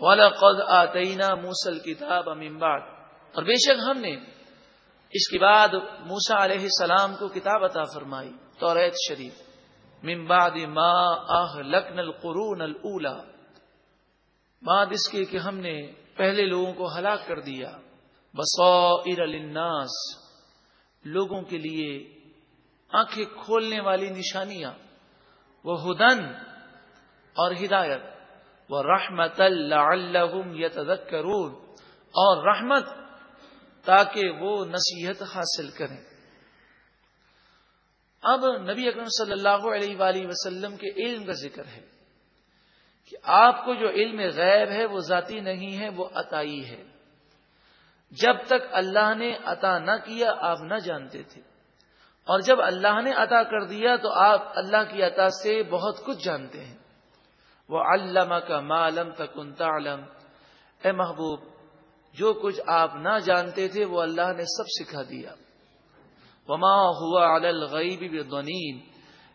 والا قد آتئینہ موسل کتاب امباد اور بے شک ہم نے اس کے بعد موسا علیہ السلام کو کتاب عطا فرمائی تو شریف۔ ممباد ما آہ لکن القرون اللہ بعد اس کے کہ ہم نے پہلے لوگوں کو ہلاک کر دیا۔ بصائر للناس۔ لوگوں کے لیے آنکھیں کھولنے والی نشانیاں۔ وہ ہدن اور ہدایت۔ وہ رحمت اللہ یتذکرون، اور رحمت تاکہ وہ نصیحت حاصل کریں۔ اب نبی اکرم صلی اللہ علیہ وآلہ وسلم کے علم کا ذکر ہے کہ آپ کو جو علم غیب ہے، وہ ذاتی نہیں ہے، وہ عطائی ہے۔ جب تک اللہ نے عطا نہ کیا، آپ نہ جانتے تھے۔ اور جب اللہ نے عطا کر دیا، تو آپ اللہ کی عطا سے بہت کچھ جانتے ہیں۔ وہ علامہ کا معلوم تکن تعلم۔ اے محبوب، جو کچھ آپ نہ جانتے تھے وہ اللہ نے سب سکھا دیا۔ وما ہوا الغیب دونین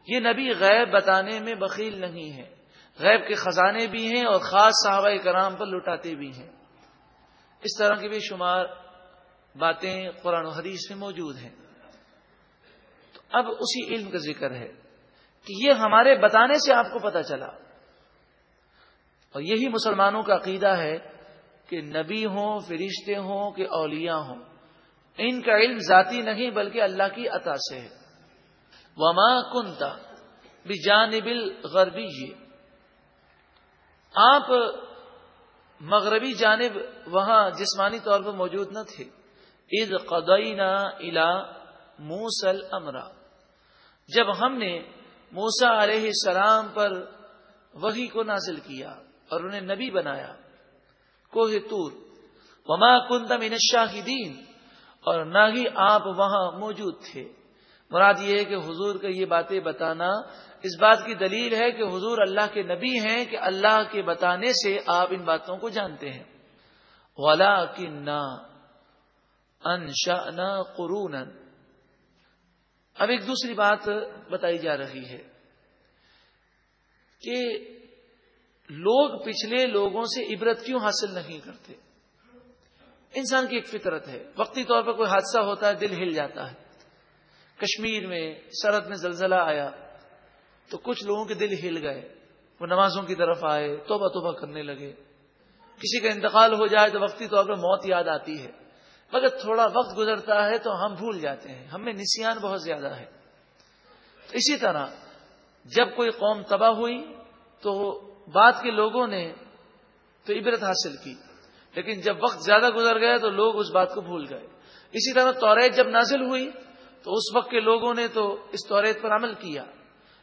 یہ نبی غیب بتانے میں بخیل نہیں ہے غیب کے خزانے بھی ہیں اور خاص صحابہ کرام پر لٹاتے بھی ہیں۔ اس طرح کی بھی شمار باتیں قرآن و حدیث میں موجود ہیں۔ تو اب اسی علم کا ذکر ہے کہ یہ ہمارے بتانے سے آپ کو پتا چلا۔ اور یہی مسلمانوں کا عقیدہ ہے کہ نبی ہوں، فرشتے ہوں، کہ اولیاء ہوں۔ ان کا علم ذاتی نہیں، بلکہ اللہ کی عطا سے ہے۔ وما کنتا بھی جانب غربی آپ مغربی جانب وہاں جسمانی طور پر موجود نہ تھے۔ عید قدعینہ الا موسل امرا جب ہم نے موسا علیہ السلام پر وہی کو نازل کیا اور انہیں نبی بنایا۔ کوہ تور۔ وما کندم ان شاہدین اور نہ ہی آپ وہاں موجود تھے۔ مراد یہ ہے کہ حضور کا یہ باتیں بتانا اس بات کی دلیل ہے کہ حضور اللہ کے نبی ہیں کہ اللہ کے بتانے سے آپ ان باتوں کو جانتے ہیں۔ ولا کنہ انشا قرون اب ایک دوسری بات بتائی جا رہی ہے کہ لوگ پچھلے لوگوں سے عبرت کیوں حاصل نہیں کرتے؟ انسان کی ایک فطرت ہے۔ وقتی طور پر کوئی حادثہ ہوتا ہے، دل ہل جاتا ہے۔ کشمیر میں سرحد میں زلزلہ آیا تو کچھ لوگوں کے دل ہل گئے۔ وہ نمازوں کی طرف آئے، توبہ توبہ کرنے لگے۔ کسی کا انتقال ہو جائے تو وقتی طور پر موت یاد آتی ہے۔ مگر تھوڑا وقت گزرتا ہے تو ہم بھول جاتے ہیں۔ ہمیں نسیان بہت زیادہ ہے۔ اسی طرح جب کوئی قوم تباہ ہوئی تو بعد کے لوگوں نے تو عبرت حاصل کی۔ لیکن جب وقت زیادہ گزر گیا تو لوگ اس بات کو بھول گئے۔ اسی طرح توریت جب نازل ہوئی تو اس وقت کے لوگوں نے تو اس توریت پر عمل کیا۔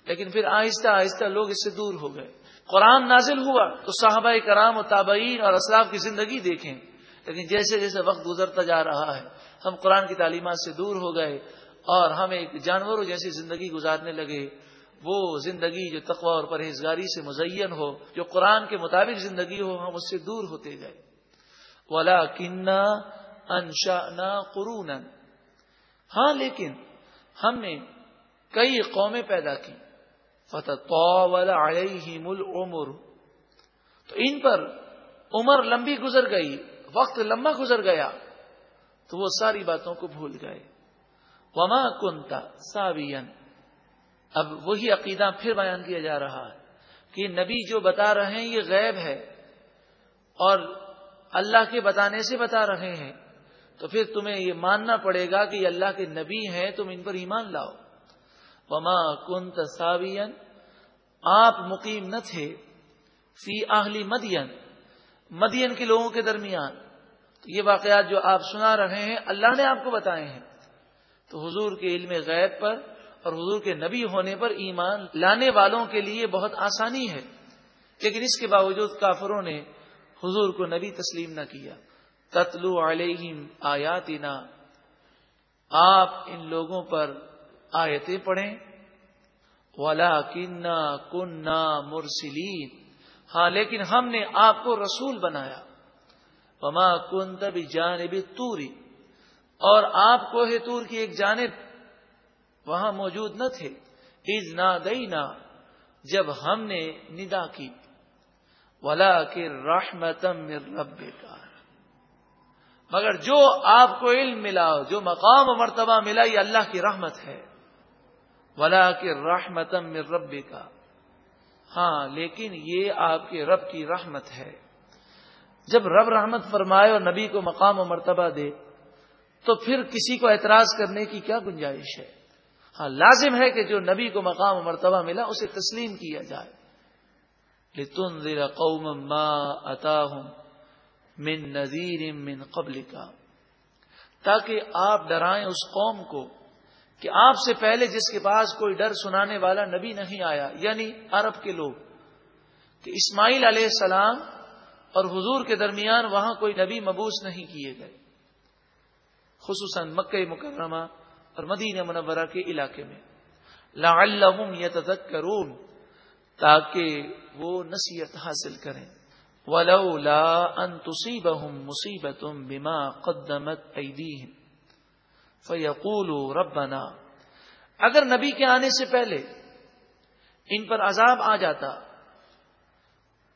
لیکن پھر آہستہ آہستہ لوگ اس سے دور ہو گئے۔ قرآن نازل ہوا تو صحابہ کرام و تابعین اور اسلاف کی زندگی دیکھیں۔ لیکن جیسے جیسے وقت گزرتا جا رہا ہے، ہم قرآن کی تعلیمات سے دور ہو گئے اور ہم ایک جانوروں جیسی زندگی گزارنے لگے۔ وہ زندگی جو تقوی اور پرہیزگاری سے مزین ہو، جو قرآن کے مطابق زندگی ہو، ہم اس سے دور ہوتے گئے۔ ولا کنہ انشا قرون ہاں لیکن ہم نے کئی قومیں پیدا کی فتح علیہم العمر۔ تو ان پر عمر لمبی گزر گئی، وقت لمبا گزر گیا، تو وہ ساری باتوں کو بھول گئے۔ وما کنتا ساوین اب وہی عقیدہ پھر بیان کیا جا رہا ہے کہ نبی جو بتا رہے ہیں یہ غیب ہے اور اللہ کے بتانے سے بتا رہے ہیں تو پھر تمہیں یہ ماننا پڑے گا کہ یہ اللہ کے نبی ہیں، تم ان پر ایمان لاؤ۔ وما کن تصاوین آپ مقیم نہ تھے۔ فی آہلی مدین مدین کے لوگوں کے درمیان۔ تو یہ واقعات جو آپ سنا رہے ہیں، اللہ نے آپ کو بتائے ہیں۔ تو حضور کے علم غیب پر اور حضور کے نبی ہونے پر ایمان لانے والوں کے لیے بہت آسانی ہے۔ لیکن اس کے باوجود کافروں نے حضور کو نبی تسلیم نہ کیا۔ تتلو علیہم آیاتنا۔ آپ ان لوگوں پر آیتیں پڑھیں۔ ولا کنہ کنہ مرسلین ہاں لیکن ہم نے آپ کو رسول بنایا۔ وما کن تب جانب توری اور آپ کو ہے تور کی ایک جانب۔ وہاں موجود نہ تھے۔ از نہ دئی جب ہم نے ندا کی۔ ولا کے رحمتم رب کا مگر جو آپ کو علم ملا، جو مقام و مرتبہ ملا، یہ اللہ کی رحمت ہے۔ ولا کے رحمتم رب کا ہاں لیکن یہ آپ کے رب کی رحمت ہے۔ جب رب رحمت فرمائے اور نبی کو مقام و مرتبہ دے، تو پھر کسی کو اعتراض کرنے کی کیا گنجائش ہے؟ ہاں لازم ہے کہ جو نبی کو مقام و مرتبہ ملا اسے تسلیم کیا جائے۔ قوم ما اتاہم من نذیر من قبل کا تاکہ آپ ڈرائیں اس قوم کو کہ آپ سے پہلے جس کے پاس کوئی ڈر سنانے والا نبی نہیں آیا یعنی عرب کے لوگ۔ کہ اسماعیل علیہ السلام اور حضور کے درمیان وہاں کوئی نبی مبوس نہیں کیے گئے۔ خصوصاً مکہ مکرمہ۔ اور مدینہ منورہ کے علاقے میں۔ لعلہم یتذکرون، تاکہ وہ نصیحت حاصل کریں۔ ولولا ان تصيبهم مصیبت بما قدمت ایدیہم۔ فیقولوا ربنا، اگر نبی کے آنے سے پہلے ان پر عذاب آ جاتا،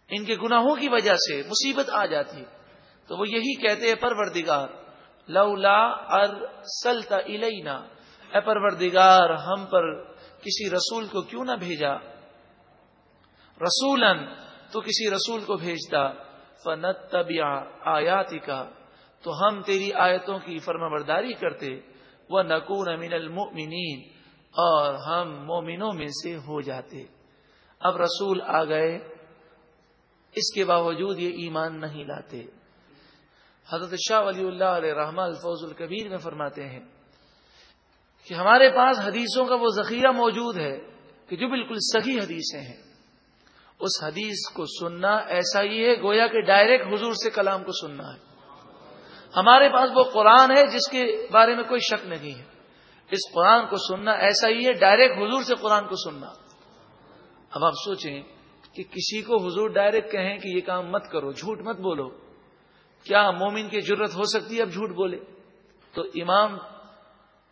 ان کے گناہوں کی وجہ سے مصیبت آ جاتی، تو وہ یہی کہتے ہیں پروردگار لولا ارسلتا الینا۔ اے پروردگار، ہم پر کسی رسول کو کیوں نہ بھیجا؟ رسولن تو کسی رسول کو بھیجتا۔ فنت طبیع آیاتی کا تو ہم تیری آیتوں کی فرما برداری کرتے۔ وہ نقون امین المؤمنین، اور ہم مومنوں میں سے ہو جاتے۔ اب رسول آ گئے، اس کے باوجود یہ ایمان نہیں لاتے۔ حضرت شاہ ولی اللہ علیہ رحمہ الفوز القبیر میں فرماتے ہیں کہ ہمارے پاس حدیثوں کا وہ ذخیرہ موجود ہے کہ جو بالکل صحیح حدیثیں ہیں۔ اس حدیث کو سننا ایسا ہی ہے، گویا کہ ڈائریکٹ حضور سے کلام کو سننا ہے۔ ہمارے پاس وہ قرآن ہے جس کے بارے میں کوئی شک نہیں ہے۔ اس قرآن کو سننا ایسا ہی ہے، ڈائریکٹ حضور سے قرآن کو سننا۔ اب آپ سوچیں کہ کسی کو حضور ڈائریکٹ کہیں کہ یہ کام مت کرو، جھوٹ مت بولو۔ کیا مومن کی ضرورت ہو سکتی ہے اب جھوٹ بولے؟ تو امام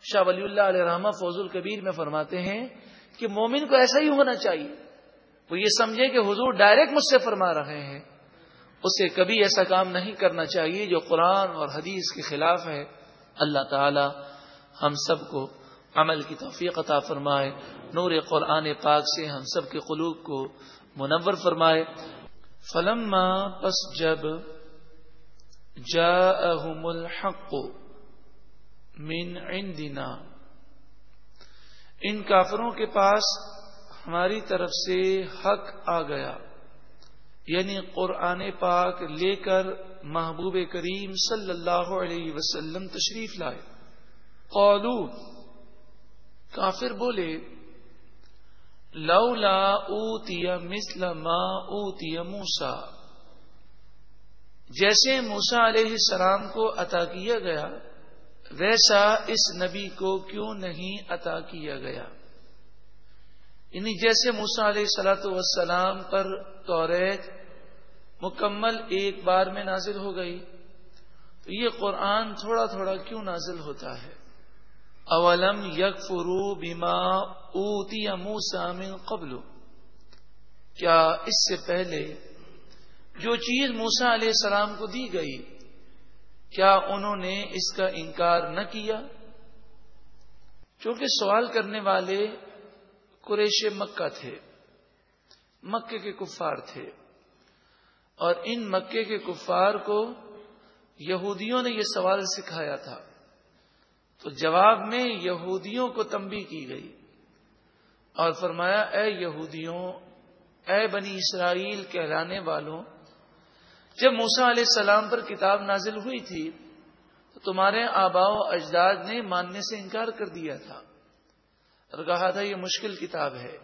شاہ ولی اللہ علیہ رحمہ فوز القبیر میں فرماتے ہیں کہ مومن کو ایسا ہی ہونا چاہیے۔ وہ یہ سمجھے کہ حضور ڈائریکٹ مجھ سے فرما رہے ہیں۔ اسے کبھی ایسا کام نہیں کرنا چاہیے جو قرآن اور حدیث کے خلاف ہے۔ اللہ تعالی ہم سب کو عمل کی توفیق عطا فرمائے۔ نور قرآن پاک سے ہم سب کے قلوب کو منور فرمائے۔ فلم پس جب جا الحق من عندنا۔ ان کافروں کے پاس ہماری طرف سے حق آ گیا یعنی قرآن پاک لے کر محبوب کریم صلی اللہ علیہ وسلم تشریف لائے۔ قولو کافر بولے، لولا اوتی مثل ما اوتی موسا جیسے موسا علیہ السلام کو عطا کیا گیا، ویسا اس نبی کو کیوں نہیں عطا کیا گیا؟ یعنی جیسے موسا علیہ سلاۃ وسلام پر توریت مکمل ایک بار میں نازل ہو گئی، تو یہ قرآن تھوڑا تھوڑا کیوں نازل ہوتا ہے؟ اولم یک فرو بیما اوتی موسا من قبل؟ کیا اس سے پہلے جو چیز موسا علیہ السلام کو دی گئی، کیا انہوں نے اس کا انکار نہ کیا؟ کیونکہ سوال کرنے والے قریش مکہ تھے، مکے کے کفار تھے، اور ان مکے کے کفار کو یہودیوں نے یہ سوال سکھایا تھا۔ تو جواب میں یہودیوں کو تمبی کی گئی اور فرمایا، اے یہودیوں، اے بنی اسرائیل کہلانے والوں جب موسا علیہ السلام پر کتاب نازل ہوئی تھی، تو تمہارے آبا و اجداد نے ماننے سے انکار کر دیا تھا۔ اور کہا تھا، یہ مشکل کتاب ہے۔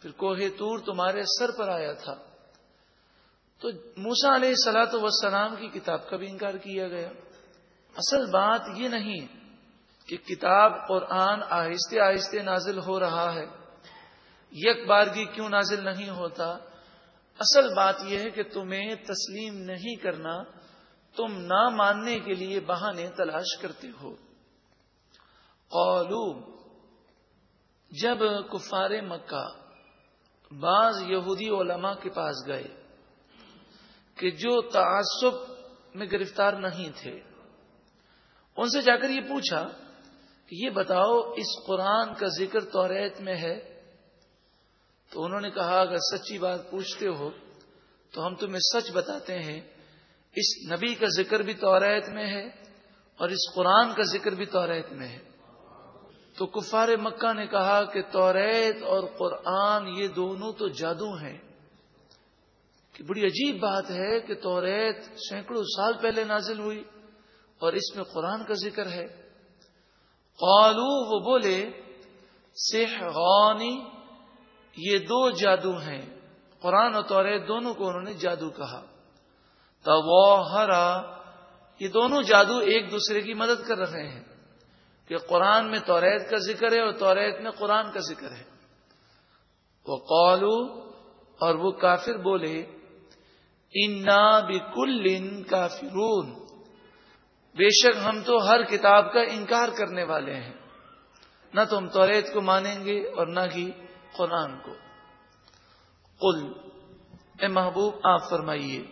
پھر کوہ تور تمہارے سر پر آیا تھا۔ تو موسا علیہ سلاۃ وسلام کی کتاب کا بھی انکار کیا گیا۔ اصل بات یہ نہیں کہ کتاب قرآن آہستہ آہستہ نازل ہو رہا ہے۔ یک بارگی کیوں نازل نہیں ہوتا؟ اصل بات یہ ہے کہ تمہیں تسلیم نہیں کرنا، تم نہ ماننے کے لیے بہانے تلاش کرتے ہو۔ قولو جب کفار مکہ بعض یہودی علماء کے پاس گئے کہ جو تعصب میں گرفتار نہیں تھے، ان سے جا کر یہ پوچھا کہ یہ بتاؤ، اس قرآن کا ذکر توریت میں ہے؟ تو انہوں نے کہا، اگر سچی بات پوچھتے ہو تو ہم تمہیں سچ بتاتے ہیں۔ اس نبی کا ذکر بھی توریت میں ہے اور اس قرآن کا ذکر بھی توریت میں ہے۔ تو کفار مکہ نے کہا کہ توریت اور قرآن یہ دونوں تو جادو ہیں۔ کہ بڑی عجیب بات ہے کہ توریت سینکڑوں سال پہلے نازل ہوئی اور اس میں قرآن کا ذکر ہے۔ قالو وہ بولے سحغانی یہ دو جادو ہیں۔ قرآن اور توریت دونوں کو انہوں نے جادو کہا۔ تو یہ دونوں جادو ایک دوسرے کی مدد کر رہے ہیں کہ قرآن میں توریت کا ذکر ہے اور توریت میں قرآن کا ذکر ہے۔ وہ قالو اور وہ کافر بولے، انا بکل کافرون۔ بے شک ہم تو ہر کتاب کا انکار کرنے والے ہیں۔ نہ تو ہم توریت کو مانیں گے اور نہ ہی قرآن کو۔ قل، اے محبوب، آپ فرمائیے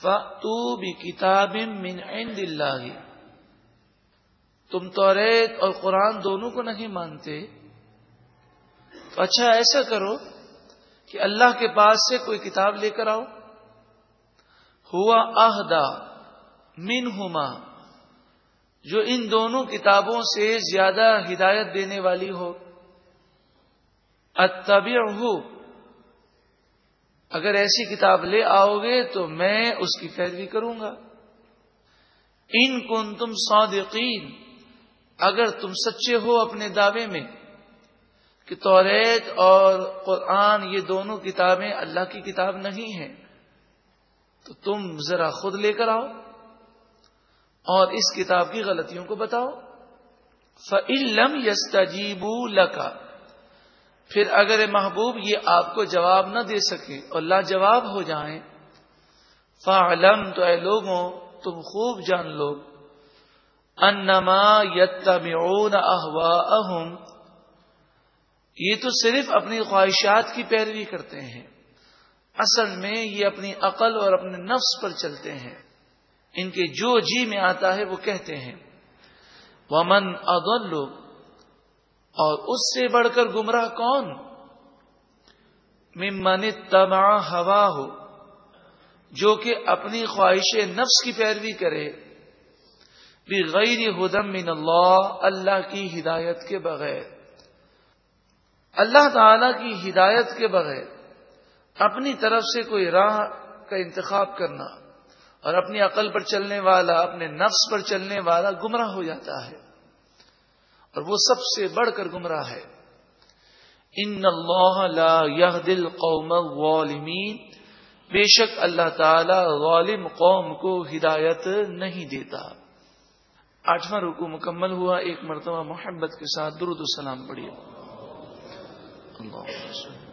فتو بھی کتاب من عند اللہ۔ تم توریت اور قرآن دونوں کو نہیں مانتے۔ تو اچھا ایسا کرو کہ اللہ کے پاس سے کوئی کتاب لے کر آؤ۔ ہوا اہدا من ہوما جو ان دونوں کتابوں سے زیادہ ہدایت دینے والی ہو۔ اتبی اگر ایسی کتاب لے آؤ گے تو میں اس کی پیروی کروں گا۔ ان کن تم صادقین، اگر تم سچے ہو اپنے دعوے میں، کہ توریت اور قرآن یہ دونوں کتابیں اللہ کی کتاب نہیں ہیں، تو تم ذرا خود لے کر آؤ اور اس کتاب کی غلطیوں کو بتاؤ۔ فعلم یس تجیبو لکا پھر اگر محبوب یہ آپ کو جواب نہ دے سکے اور لاجواب ہو جائیں فعلم تو اے لوگوں، تم خوب جان لو، انما یتبعون اہواءہم، یہ تو صرف اپنی خواہشات کی پیروی کرتے ہیں، اصل میں یہ اپنی عقل اور اپنے نفس پر چلتے ہیں، ان کے جو جی میں آتا ہے وہ کہتے ہیں، ومن اضل اور اس سے بڑھ کر گمراہ کون؟ ممن تما ہوا ہو جو کہ اپنی خواہش نفس کی پیروی کرے۔ غیر ہدم من اللہ اللہ کی ہدایت کے بغیر۔ اللہ تعالی کی ہدایت کے بغیر۔ اپنی طرف سے کوئی راہ کا انتخاب کرنا اور اپنی عقل پر چلنے والا، اپنے نفس پر چلنے والا گمراہ ہو جاتا ہے۔ اور وہ سب سے بڑھ کر گمراہ ہے۔ ان اللہ لا دل قوم والمین بے شک اللہ تعالی غالم قوم کو ہدایت نہیں دیتا۔ آٹھواں رکو مکمل ہوا۔ ایک مرتبہ محبت کے ساتھ درود السلام پڑھیے۔ اللہ